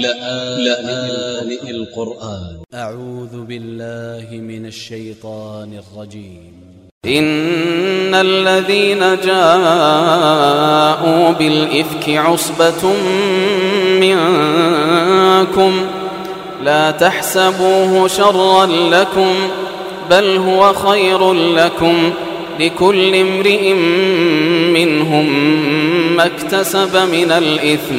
لآن القرآن. أ ع و ذ ب ا ل ل ه من ا ل ش ي ط ا ن ا ل ج ي م إن الذين جاءوا بالإفك عصبة منكم لا تحسبوه شرا لكم بل هو خير لكم لكل امرئ منهم ما اكتسب من الإثم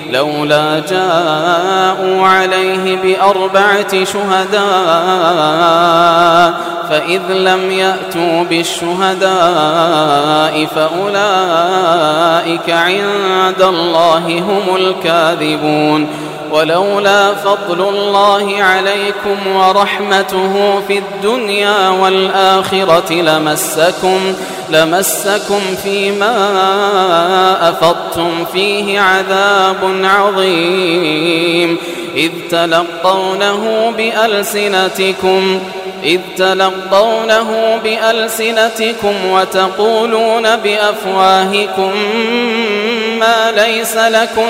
لولا جاءوا عليه بأربعة شهداء فإذ لم يأتوا بالشهداء فأولئك عند الله هم الكاذبون. ولولا فضل الله عليكم ورحمته في الدنيا والآخرة لمسكم لمسكم فيما أفضتم فيه عذاب عظيم. إذ تلقونه بألسنتكم إذ تلقونه بألسنتكم وتقولون بأفواهكم ما ليس لكم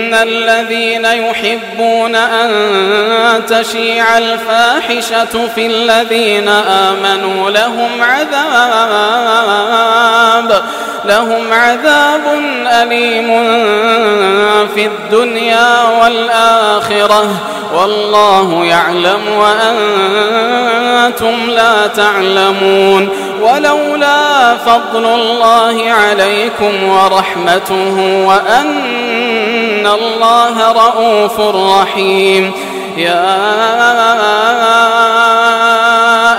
إن الذين يحبون أن تشيع الفاحشة في الذين آمنوا لهم عذاب لهم عذاب أليم في الدنيا والآخرة والله يعلم وأنتم لا تعلمون. ولولا فضل الله عليكم ورحمته وأن الله رؤوف رحيم. يا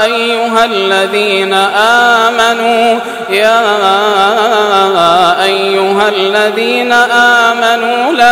أيها الذين آمنوا يا أيها الذين آمنوا لا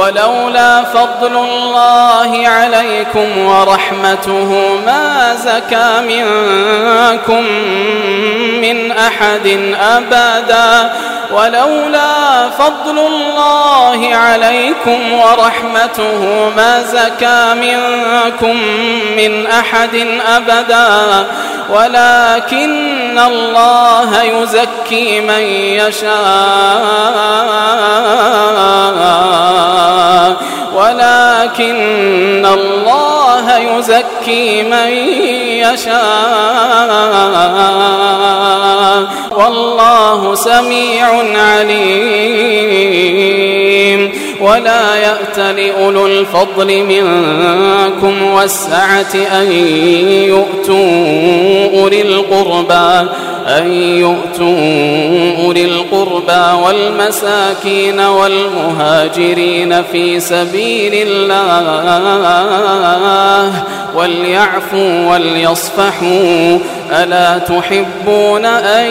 ولولا فضل الله عليكم ورحمته ما زكى منكم من أحد أبدا. ولولا فضل الله عليكم ورحمته ما زكى منكم من أحد أبدا. ولكن الله يزكي من يشاء. ولكن الله يزكي من يشاء. والله سميع عليم. ولا يأت لأولو الفضل منكم والسعة أن يؤتوا أولي القربى. أن يؤتوا أولي القربى والمساكين والمهاجرين في سبيل الله وليعفوا وليصفحوا ألا تحبون أن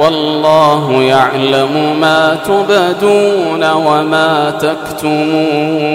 والله يعلم ما تبدون وما تكتمون.